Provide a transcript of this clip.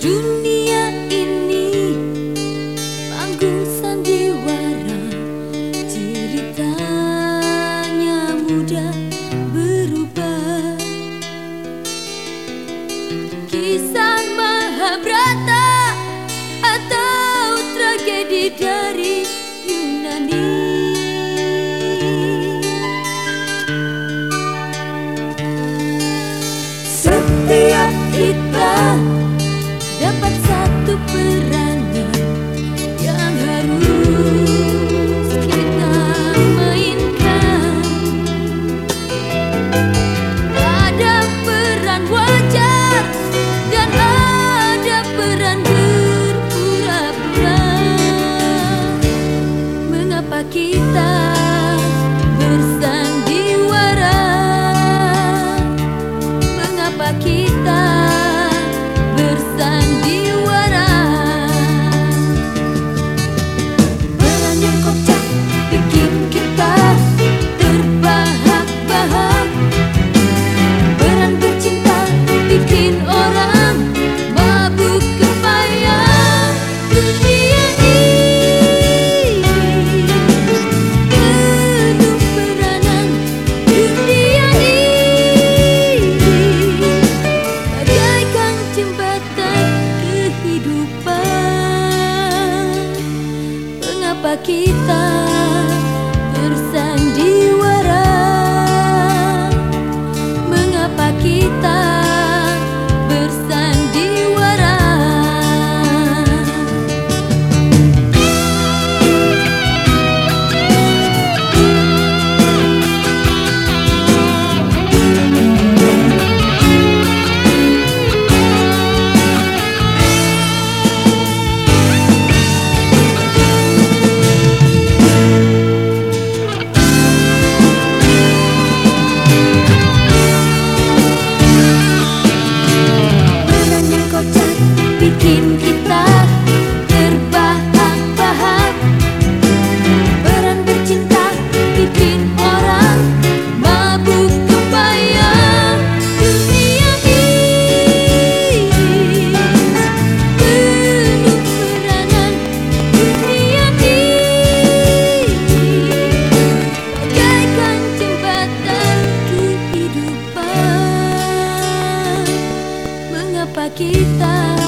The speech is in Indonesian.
dunia ini. Panggung sandiwara ceritanya mudah berubah. Kisah kita. kita.